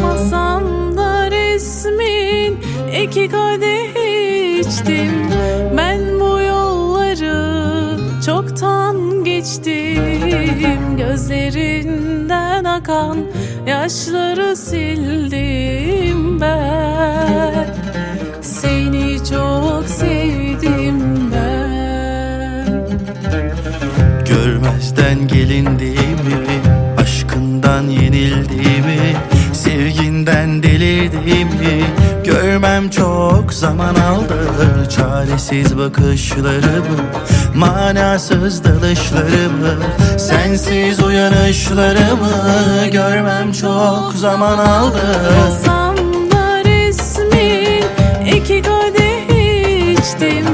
Masamda resmin iki kadeh içtim. Ben bu yolları çoktan geçtim. Gözlerinden akan yaşları sildim ben. Seni çok sevdim ben. Görmezden gelindiğimi Aşkından yenildiğimi Sevginden delirdiğimi Görmem çok zaman aldı. Çaresiz bakışlarımı Manasız dalışlarımı Sensiz uyanışlarımı Görmem çok zaman aldı. Masamda resmin iki kadeh içtim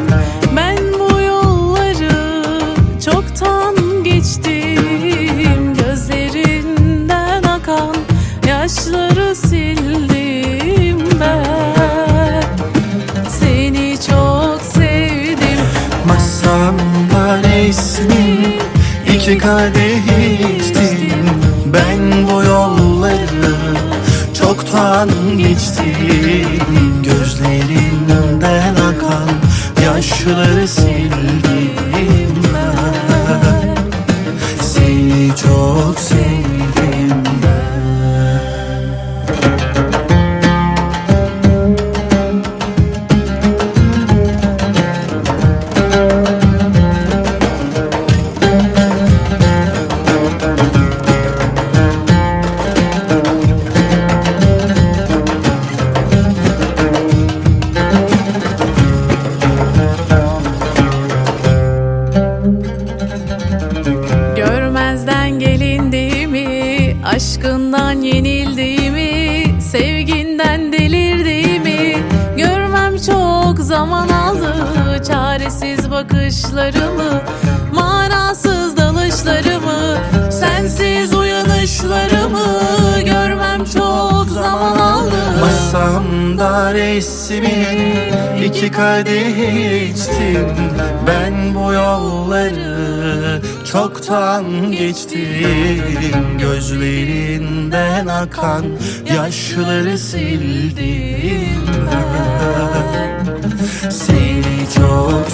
Resmin iki kadeh içtim Ben bu yolları çoktan geçtim. Gözlerinden akan yaşları sildim ben. Seni çok sevdim aşkından yenildiğimi, sevginden delirdiğimi Görmem çok zaman aldı. Çaresiz bakışlarımı Manasız dalışlarımı, sensiz uyanışlarımı Masamda resmin iki kadeh içtim. Ben bu yolları çoktan geçtim. Gözlerinden akan yaşları sildim Seni çok